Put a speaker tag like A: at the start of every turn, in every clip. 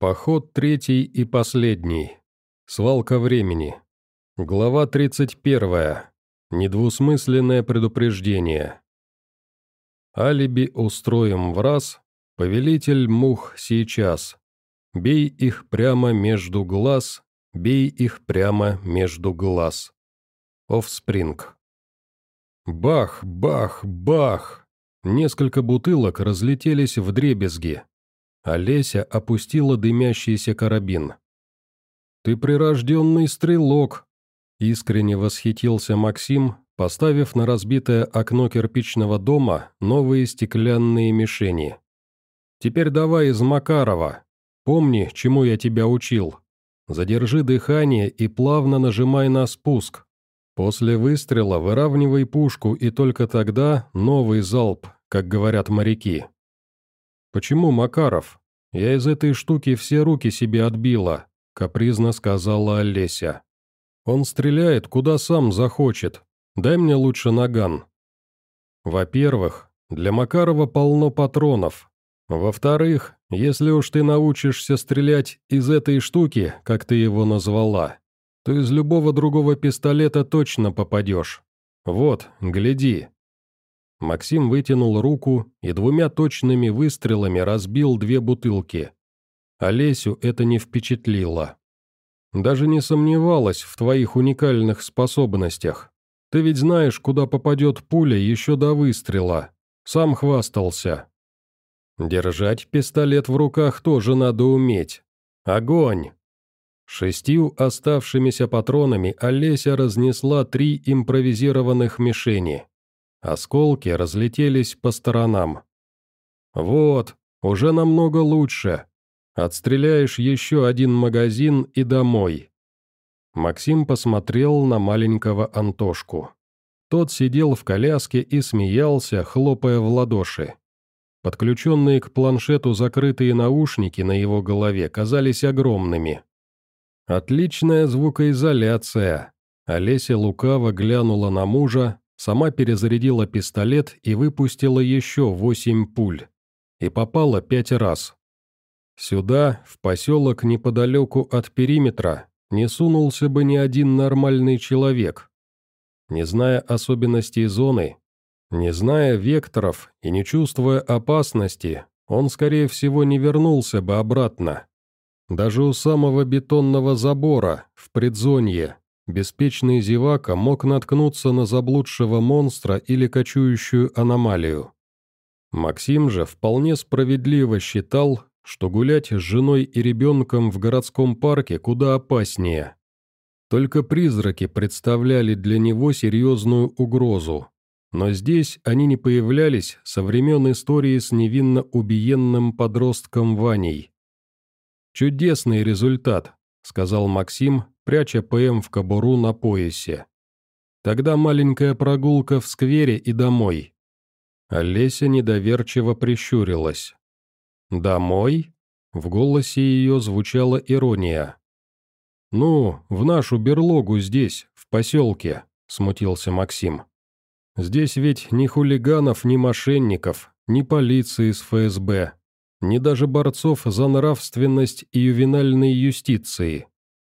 A: Поход третий и последний. Свалка времени. Глава 31. Недвусмысленное предупреждение. Алиби устроим в раз, повелитель мух сейчас. Бей их прямо между глаз, бей их прямо между глаз. Офспринг. Бах, бах, бах! Несколько бутылок разлетелись в дребезги. Олеся опустила дымящийся карабин. «Ты прирожденный стрелок!» Искренне восхитился Максим, поставив на разбитое окно кирпичного дома новые стеклянные мишени. «Теперь давай из Макарова. Помни, чему я тебя учил. Задержи дыхание и плавно нажимай на спуск. После выстрела выравнивай пушку и только тогда новый залп, как говорят моряки. «Почему Макаров? Я из этой штуки все руки себе отбила», — капризно сказала Олеся. «Он стреляет, куда сам захочет. Дай мне лучше наган». Во-первых, для Макарова полно патронов. Во-вторых, если уж ты научишься стрелять из этой штуки, как ты его назвала, то из любого другого пистолета точно попадешь. Вот, гляди». Максим вытянул руку и двумя точными выстрелами разбил две бутылки. Олесю это не впечатлило. «Даже не сомневалась в твоих уникальных способностях. Ты ведь знаешь, куда попадет пуля еще до выстрела. Сам хвастался». «Держать пистолет в руках тоже надо уметь. Огонь!» Шестью оставшимися патронами Олеся разнесла три импровизированных мишени. Осколки разлетелись по сторонам. «Вот, уже намного лучше. Отстреляешь еще один магазин и домой». Максим посмотрел на маленького Антошку. Тот сидел в коляске и смеялся, хлопая в ладоши. Подключенные к планшету закрытые наушники на его голове казались огромными. «Отличная звукоизоляция!» Олеся лукаво глянула на мужа, сама перезарядила пистолет и выпустила еще восемь пуль. И попала пять раз. Сюда, в поселок неподалеку от периметра, не сунулся бы ни один нормальный человек. Не зная особенностей зоны, не зная векторов и не чувствуя опасности, он, скорее всего, не вернулся бы обратно. Даже у самого бетонного забора, в предзонье, беспечный зевака мог наткнуться на заблудшего монстра или кочующую аномалию. Максим же вполне справедливо считал, что гулять с женой и ребенком в городском парке куда опаснее. Только призраки представляли для него серьезную угрозу. Но здесь они не появлялись со времен истории с невинно убиенным подростком Ваней. «Чудесный результат», — сказал Максим, пряча ПМ в кобуру на поясе. «Тогда маленькая прогулка в сквере и домой». Олеся недоверчиво прищурилась. «Домой?» — в голосе ее звучала ирония. «Ну, в нашу берлогу здесь, в поселке», — смутился Максим. «Здесь ведь ни хулиганов, ни мошенников, ни полиции с ФСБ, ни даже борцов за нравственность и ювенальной юстиции.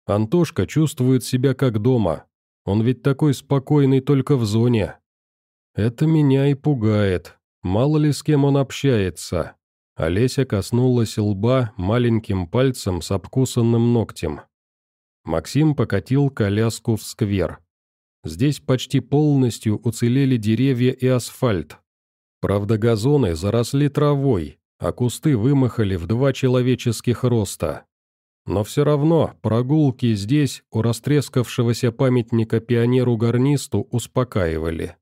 A: Антошка чувствует себя как дома. Он ведь такой спокойный только в зоне. Это меня и пугает. Мало ли с кем он общается. Олеся коснулась лба маленьким пальцем с обкусанным ногтем. Максим покатил коляску в сквер. Здесь почти полностью уцелели деревья и асфальт. Правда, газоны заросли травой, а кусты вымахали в два человеческих роста. Но все равно прогулки здесь у растрескавшегося памятника пионеру-гарнисту успокаивали.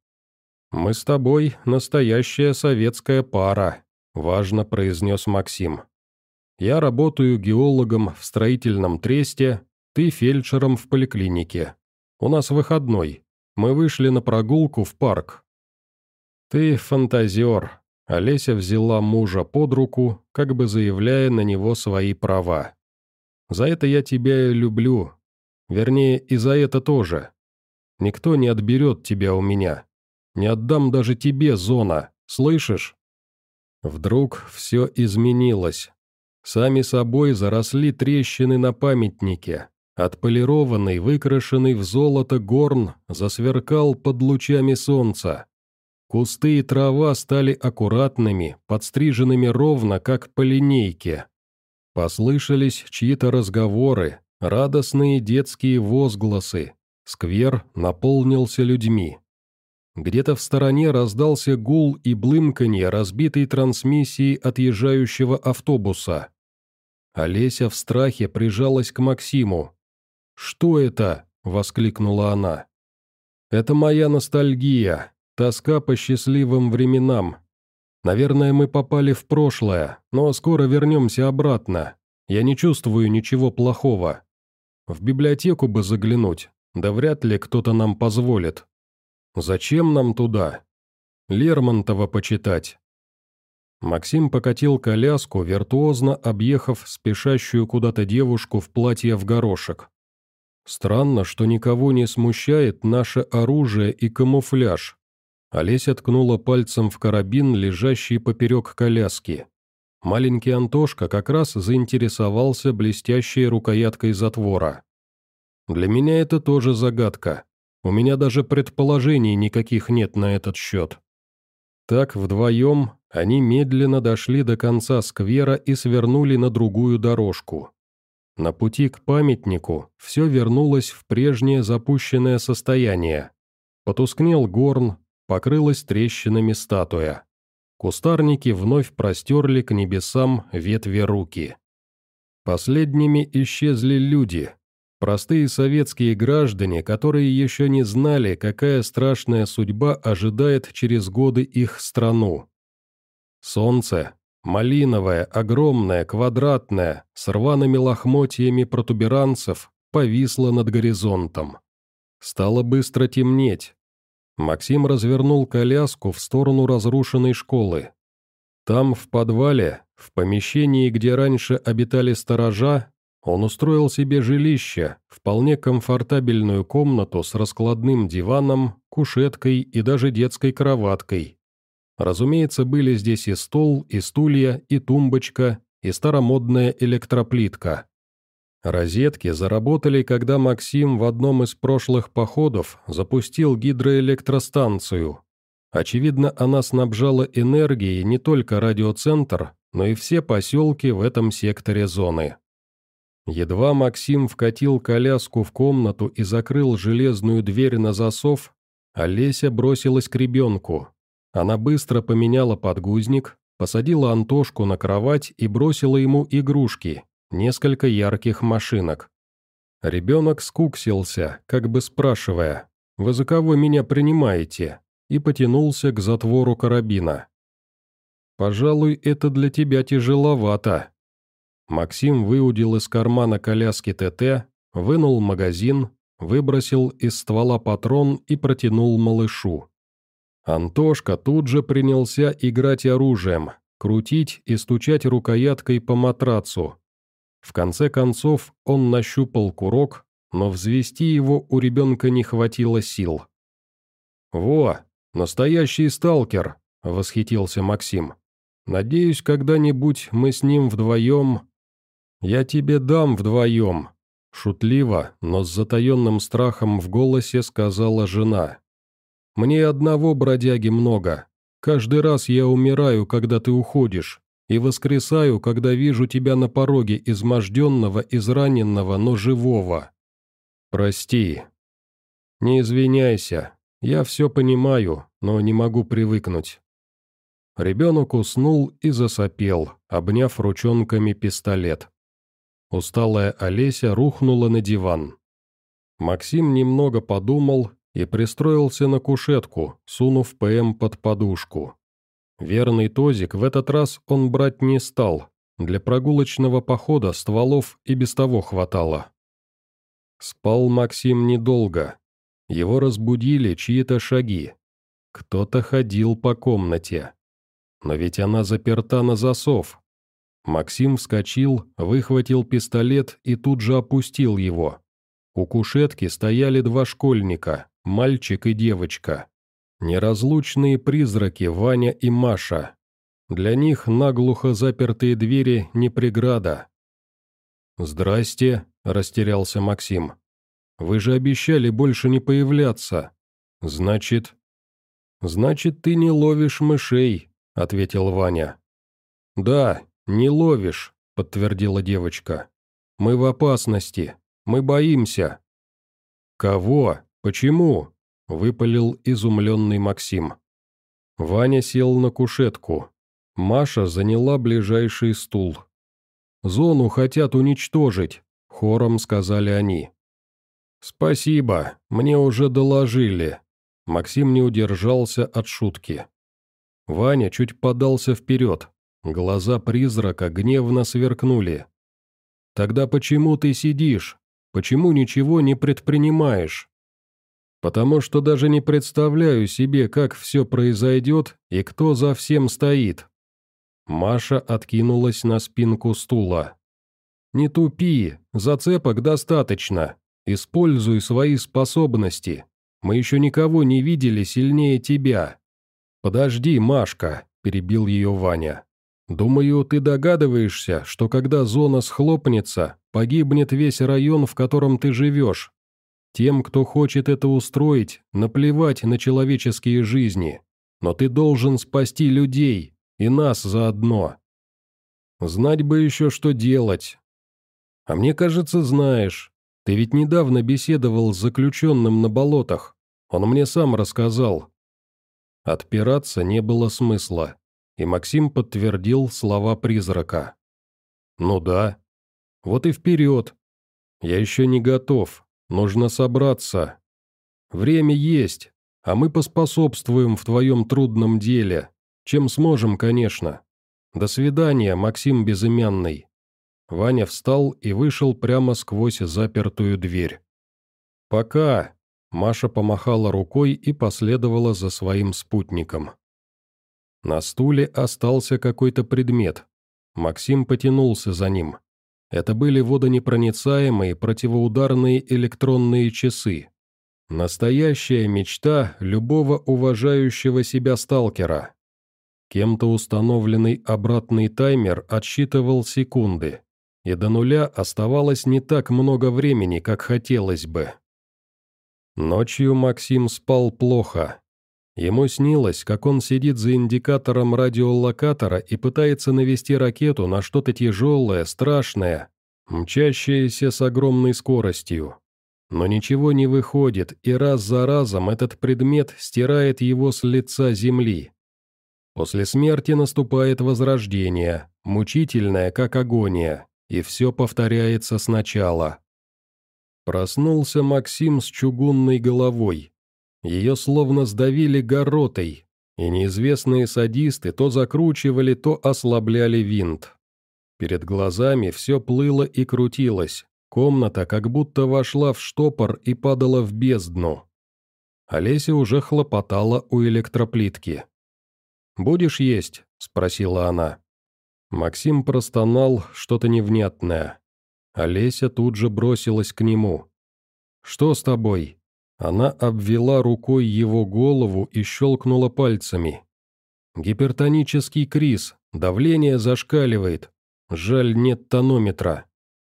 A: «Мы с тобой настоящая советская пара», – важно произнес Максим. «Я работаю геологом в строительном тресте, ты фельдшером в поликлинике. У нас выходной. Мы вышли на прогулку в парк». «Ты фантазер», Олеся взяла мужа под руку, как бы заявляя на него свои права. «За это я тебя люблю. Вернее, и за это тоже. Никто не отберет тебя у меня. Не отдам даже тебе, Зона, слышишь?» Вдруг все изменилось. Сами собой заросли трещины на памятнике. Отполированный, выкрашенный в золото горн засверкал под лучами солнца. Кусты и трава стали аккуратными, подстриженными ровно, как по линейке. Послышались чьи-то разговоры, радостные детские возгласы. Сквер наполнился людьми. Где-то в стороне раздался гул и блымканье разбитой трансмиссии отъезжающего автобуса. Олеся в страхе прижалась к Максиму. «Что это?» — воскликнула она. «Это моя ностальгия, тоска по счастливым временам. Наверное, мы попали в прошлое, но скоро вернемся обратно. Я не чувствую ничего плохого. В библиотеку бы заглянуть, да вряд ли кто-то нам позволит. Зачем нам туда? Лермонтова почитать. Максим покатил коляску, виртуозно объехав спешащую куда-то девушку в платье в горошек. Странно, что никого не смущает наше оружие и камуфляж. Олеся ткнула пальцем в карабин, лежащий поперек коляски. Маленький Антошка как раз заинтересовался блестящей рукояткой затвора. Для меня это тоже загадка. У меня даже предположений никаких нет на этот счет. Так, вдвоем, они медленно дошли до конца сквера и свернули на другую дорожку. На пути к памятнику все вернулось в прежнее запущенное состояние. Потускнел горн, покрылась трещинами статуя. Кустарники вновь простерли к небесам ветви руки. Последними исчезли люди, Простые советские граждане, которые еще не знали, какая страшная судьба ожидает через годы их страну. Солнце, малиновое, огромное, квадратное, с рваными лохмотьями протуберанцев, повисло над горизонтом. Стало быстро темнеть. Максим развернул коляску в сторону разрушенной школы. Там, в подвале, в помещении, где раньше обитали сторожа, он устроил себе жилище, вполне комфортабельную комнату с раскладным диваном, кушеткой и даже детской кроваткой. Разумеется, были здесь и стол, и стулья, и тумбочка, и старомодная электроплитка. Розетки заработали, когда Максим в одном из прошлых походов запустил гидроэлектростанцию. Очевидно, она снабжала энергией не только радиоцентр, но и все поселки в этом секторе зоны. Едва Максим вкатил коляску в комнату и закрыл железную дверь на засов, Олеся бросилась к ребенку. Она быстро поменяла подгузник, посадила Антошку на кровать и бросила ему игрушки, несколько ярких машинок. Ребенок скуксился, как бы спрашивая, «Вы за кого меня принимаете?» и потянулся к затвору карабина. «Пожалуй, это для тебя тяжеловато», Максим выудил из кармана коляски ТТ, вынул магазин, выбросил из ствола патрон и протянул малышу. Антошка тут же принялся играть оружием, крутить и стучать рукояткой по матрацу. В конце концов он нащупал курок, но взвести его у ребенка не хватило сил. «Во, настоящий сталкер!» — восхитился Максим. «Надеюсь, когда-нибудь мы с ним вдвоем...» «Я тебе дам вдвоем», — шутливо, но с затаенным страхом в голосе сказала жена. «Мне одного бродяги много. Каждый раз я умираю, когда ты уходишь, и воскресаю, когда вижу тебя на пороге изможденного, израненного, но живого. Прости. Не извиняйся, я все понимаю, но не могу привыкнуть». Ребенок уснул и засопел, обняв ручонками пистолет. Усталая Олеся рухнула на диван. Максим немного подумал и пристроился на кушетку, сунув ПМ под подушку. Верный тозик в этот раз он брать не стал, для прогулочного похода стволов и без того хватало. Спал Максим недолго. Его разбудили чьи-то шаги. Кто-то ходил по комнате. Но ведь она заперта на засов, Максим вскочил, выхватил пистолет и тут же опустил его. У кушетки стояли два школьника, мальчик и девочка. Неразлучные призраки Ваня и Маша. Для них наглухо запертые двери не преграда. «Здрасте», — растерялся Максим. «Вы же обещали больше не появляться. Значит...» «Значит, ты не ловишь мышей», — ответил Ваня. «Да, не ловишь», — подтвердила девочка. «Мы в опасности. Мы боимся». «Кого? Почему?» — выпалил изумленный Максим. Ваня сел на кушетку. Маша заняла ближайший стул. «Зону хотят уничтожить», — хором сказали они. «Спасибо, мне уже доложили». Максим не удержался от шутки. Ваня чуть подался вперед. Глаза призрака гневно сверкнули. «Тогда почему ты сидишь? Почему ничего не предпринимаешь?» «Потому что даже не представляю себе, как все произойдет и кто за всем стоит», Маша откинулась на спинку стула. «Не тупи, зацепок достаточно. Используй свои способности. Мы еще никого не видели сильнее тебя». «Подожди, Машка», – перебил ее Ваня. «Думаю, ты догадываешься, что когда зона схлопнется, погибнет весь район, в котором ты живешь. Тем, кто хочет это устроить, наплевать на человеческие жизни. Но ты должен спасти людей, и нас заодно. Знать бы еще, что делать. А мне кажется, знаешь. Ты ведь недавно беседовал с заключенным на болотах. Он мне сам рассказал. Отпираться не было смысла, и Максим подтвердил слова призрака. «Ну да. Вот и вперед. Я еще не готов. Нужно собраться. Время есть, а мы поспособствуем в твоем трудном деле. Чем сможем, конечно. До свидания, Максим Безымянный». Ваня встал и вышел прямо сквозь запертую дверь. «Пока!» – Маша помахала рукой и последовала за своим спутником. На стуле остался какой-то предмет. Максим потянулся за ним. Это были водонепроницаемые противоударные электронные часы. Настоящая мечта любого уважающего себя сталкера. Кем-то установленный обратный таймер отсчитывал секунды, и до нуля оставалось не так много времени, как хотелось бы. Ночью Максим спал плохо. Ему снилось, как он сидит за индикатором радиолокатора и пытается навести ракету на что-то тяжелое, страшное, мчащееся с огромной скоростью. Но ничего не выходит, и раз за разом этот предмет стирает его с лица земли. После смерти наступает возрождение, мучительное, как агония, и все повторяется сначала. Проснулся Максим с чугунной головой. Ее словно сдавили горотой, и неизвестные садисты то закручивали, то ослабляли винт. Перед глазами все плыло и крутилось, комната как будто вошла в штопор и падала в бездну. Олеся уже хлопотала у электроплитки. «Будешь есть?» – спросила она. Максим простонал что-то невнятное. Олеся тут же бросилась к нему. «Что с тобой?» Она обвела рукой его голову и щелкнула пальцами. «Гипертонический криз, давление зашкаливает. Жаль, нет тонометра.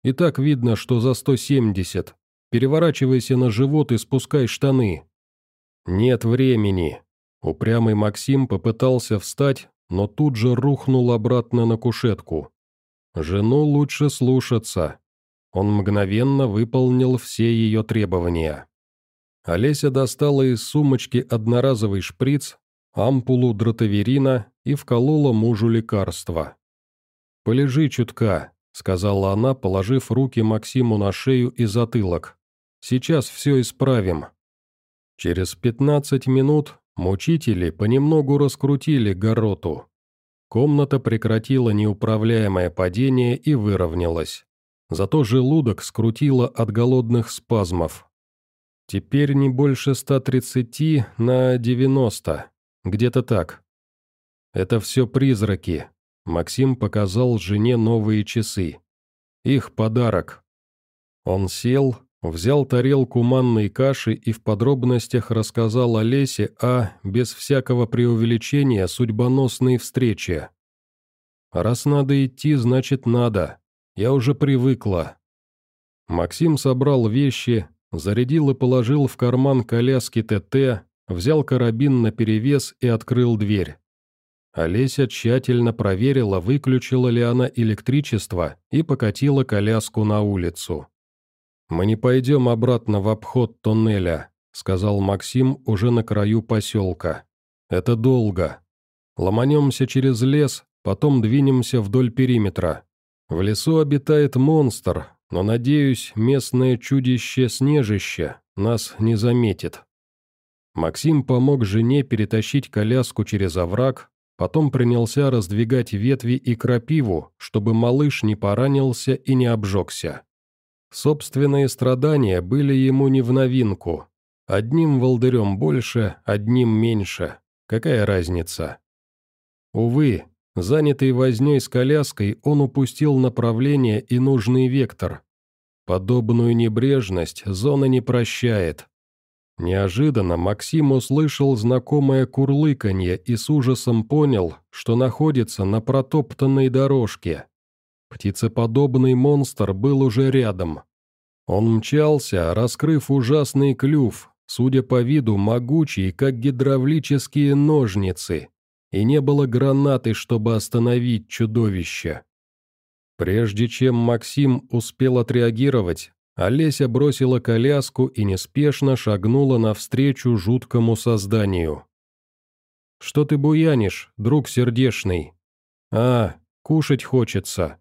A: И так видно, что за 170. Переворачивайся на живот и спускай штаны». «Нет времени», Упрямый Максим попытался встать, но тут же рухнул обратно на кушетку. Жену лучше слушаться. Он мгновенно выполнил все ее требования. Олеся достала из сумочки одноразовый шприц, ампулу дротаверина и вколола мужу лекарства. «Полежи чутка», — сказала она, положив руки Максиму на шею и затылок. «Сейчас все исправим». Через пятнадцать минут Мучители понемногу раскрутили гороту. Комната прекратила неуправляемое падение и выровнялась. Зато желудок скрутило от голодных спазмов. Теперь не больше 130 на 90. Где-то так. Это все призраки. Максим показал жене новые часы. Их подарок. Он сел, Взял тарелку манной каши и в подробностях рассказал Олесе о, без всякого преувеличения, судьбоносной встрече. Раз надо идти, значит надо. Я уже привыкла». Максим собрал вещи, зарядил и положил в карман коляски ТТ, взял карабин наперевес и открыл дверь. Олеся тщательно проверила, выключила ли она электричество, и покатила коляску на улицу. «Мы не пойдем обратно в обход тоннеля», — сказал Максим уже на краю поселка. «Это долго. Ломанемся через лес, потом двинемся вдоль периметра. В лесу обитает монстр, но, надеюсь, местное чудище-снежище нас не заметит. Максим помог жене перетащить коляску через овраг, потом принялся раздвигать ветви и крапиву, чтобы малыш не поранился и не обжегся. Собственные страдания были ему не в новинку. Одним волдырем больше, одним меньше. Какая разница? Увы, Занятый вознёй с коляской, он упустил направление и нужный вектор. Подобную небрежность зона не прощает. Неожиданно Максим услышал знакомое курлыканье и с ужасом понял, что находится на протоптанной дорожке. Птицеподобный монстр был уже рядом. Он мчался, раскрыв ужасный клюв, судя по виду могучий, как гидравлические ножницы и не было гранаты, чтобы остановить чудовище. Прежде чем Максим успел отреагировать, Олеся бросила коляску и неспешно шагнула навстречу жуткому созданию. «Что ты буянишь, друг сердешный?» «А, кушать хочется.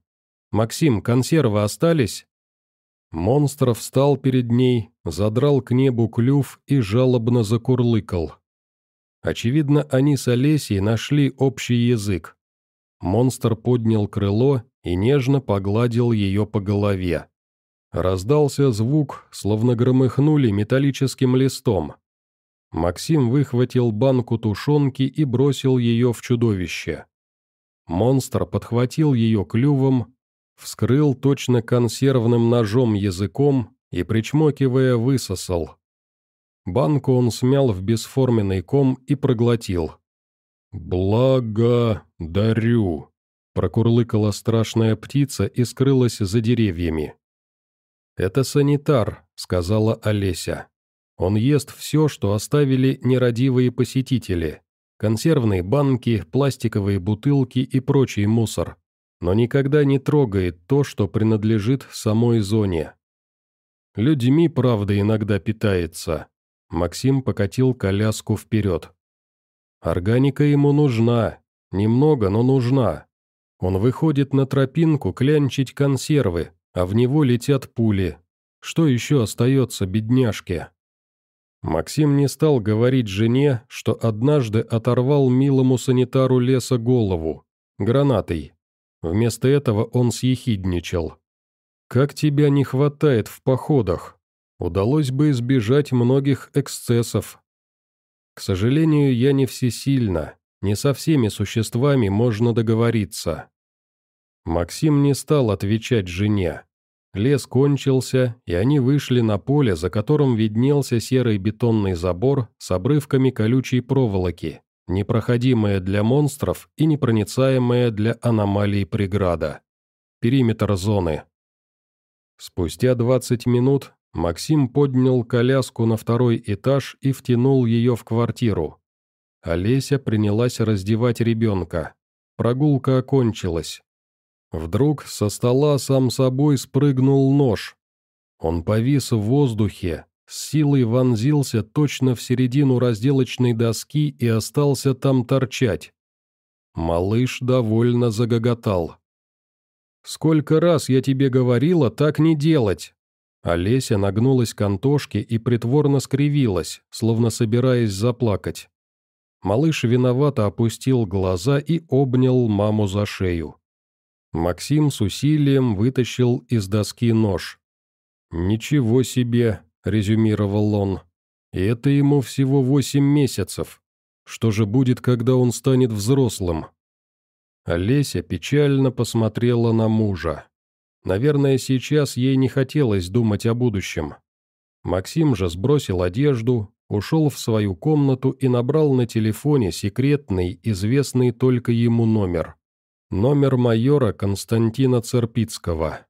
A: Максим, консервы остались?» Монстр встал перед ней, задрал к небу клюв и жалобно закурлыкал. Очевидно, они с Олесей нашли общий язык. Монстр поднял крыло и нежно погладил ее по голове. Раздался звук, словно громыхнули металлическим листом. Максим выхватил банку тушенки и бросил ее в чудовище. Монстр подхватил ее клювом, вскрыл точно консервным ножом языком и, причмокивая, высосал. Банку он смял в бесформенный ком и проглотил. «Благодарю», — прокурлыкала страшная птица и скрылась за деревьями. «Это санитар», — сказала Олеся. «Он ест все, что оставили нерадивые посетители. Консервные банки, пластиковые бутылки и прочий мусор. Но никогда не трогает то, что принадлежит самой зоне. Людьми, правда, иногда питается, Максим покатил коляску вперед. Органика ему нужна. Немного, но нужна. Он выходит на тропинку клянчить консервы, а в него летят пули. Что еще остается бедняжке? Максим не стал говорить жене, что однажды оторвал милому санитару леса голову, гранатой. Вместо этого он съехидничал. «Как тебя не хватает в походах?» Удалось бы избежать многих эксцессов. К сожалению, я не всесильна, не со всеми существами можно договориться. Максим не стал отвечать жене. Лес кончился, и они вышли на поле, за которым виднелся серый бетонный забор с обрывками колючей проволоки, непроходимая для монстров и непроницаемая для аномалий преграда. Периметр зоны. Спустя 20 минут Максим поднял коляску на второй этаж и втянул ее в квартиру. Олеся принялась раздевать ребенка. Прогулка окончилась. Вдруг со стола сам собой спрыгнул нож. Он повис в воздухе, с силой вонзился точно в середину разделочной доски и остался там торчать. Малыш довольно загоготал. «Сколько раз я тебе говорила так не делать!» Олеся нагнулась к Антошке и притворно скривилась, словно собираясь заплакать. Малыш виновато опустил глаза и обнял маму за шею. Максим с усилием вытащил из доски нож. «Ничего себе», — резюмировал он. «И это ему всего восемь месяцев. Что же будет, когда он станет взрослым?» Олеся печально посмотрела на мужа. Наверное, сейчас ей не хотелось думать о будущем. Максим же сбросил одежду, ушел в свою комнату и набрал на телефоне секретный, известный только ему номер. Номер майора Константина Церпицкого.